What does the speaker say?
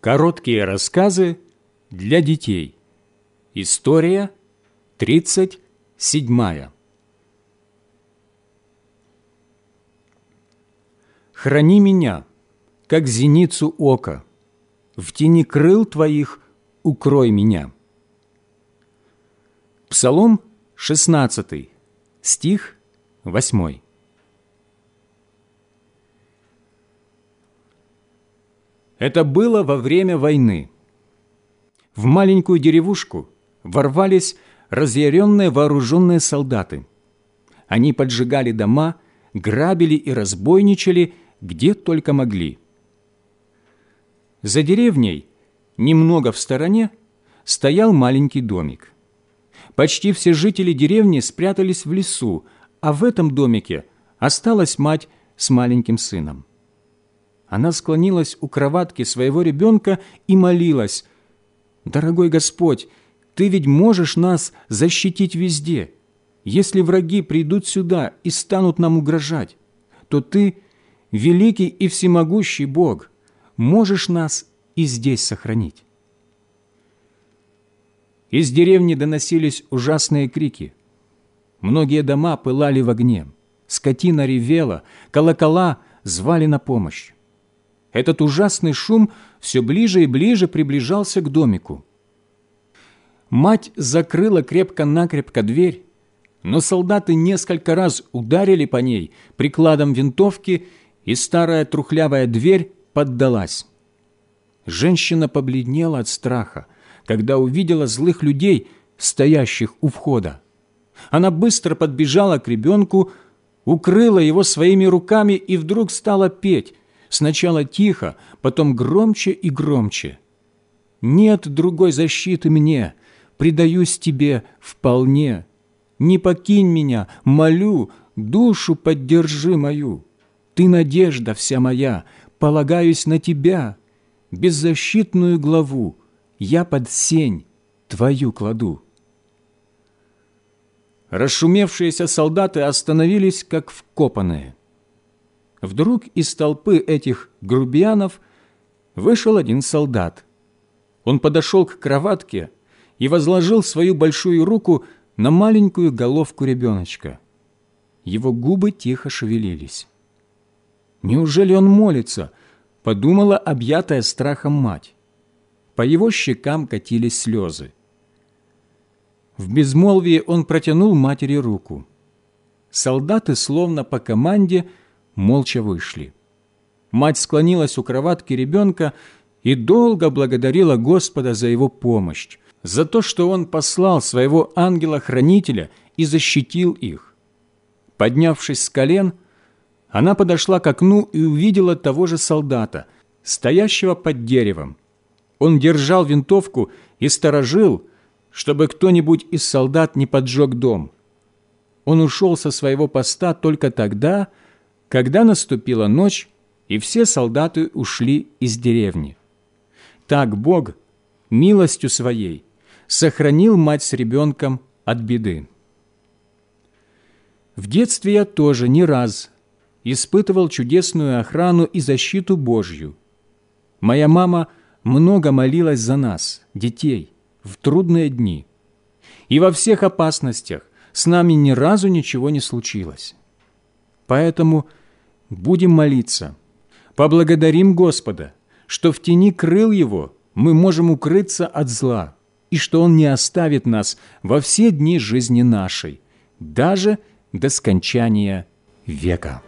Короткие рассказы для детей. История 37. Храни меня, как зеницу ока, в тени крыл Твоих укрой меня. Псалом 16, стих 8. Это было во время войны. В маленькую деревушку ворвались разъяренные вооруженные солдаты. Они поджигали дома, грабили и разбойничали, где только могли. За деревней, немного в стороне, стоял маленький домик. Почти все жители деревни спрятались в лесу, а в этом домике осталась мать с маленьким сыном. Она склонилась у кроватки своего ребенка и молилась. «Дорогой Господь, Ты ведь можешь нас защитить везде. Если враги придут сюда и станут нам угрожать, то Ты, великий и всемогущий Бог, можешь нас и здесь сохранить». Из деревни доносились ужасные крики. Многие дома пылали в огне, скотина ревела, колокола звали на помощь. Этот ужасный шум все ближе и ближе приближался к домику. Мать закрыла крепко-накрепко дверь, но солдаты несколько раз ударили по ней прикладом винтовки, и старая трухлявая дверь поддалась. Женщина побледнела от страха, когда увидела злых людей, стоящих у входа. Она быстро подбежала к ребенку, укрыла его своими руками и вдруг стала петь, Сначала тихо, потом громче и громче. «Нет другой защиты мне, предаюсь тебе вполне. Не покинь меня, молю, душу поддержи мою. Ты надежда вся моя, полагаюсь на тебя. Беззащитную главу я под сень твою кладу». Расшумевшиеся солдаты остановились, как вкопанные – Вдруг из толпы этих грубиянов вышел один солдат. Он подошел к кроватке и возложил свою большую руку на маленькую головку ребеночка. Его губы тихо шевелились. «Неужели он молится?» – подумала объятая страхом мать. По его щекам катились слезы. В безмолвии он протянул матери руку. Солдаты, словно по команде, – молча вышли. Мать склонилась у кроватки ребенка и долго благодарила Господа за его помощь, за то, что Он послал своего ангела-хранителя и защитил их. Поднявшись с колен, она подошла к окну и увидела того же солдата, стоящего под деревом. Он держал винтовку и сторожил, чтобы кто-нибудь из солдат не поджег дом. Он ушел со своего поста только тогда, когда наступила ночь, и все солдаты ушли из деревни. Так Бог, милостью Своей, сохранил мать с ребенком от беды. В детстве я тоже не раз испытывал чудесную охрану и защиту Божью. Моя мама много молилась за нас, детей, в трудные дни. И во всех опасностях с нами ни разу ничего не случилось. Поэтому – будем молиться, поблагодарим Господа, что в тени крыл Его мы можем укрыться от зла, и что Он не оставит нас во все дни жизни нашей, даже до скончания века.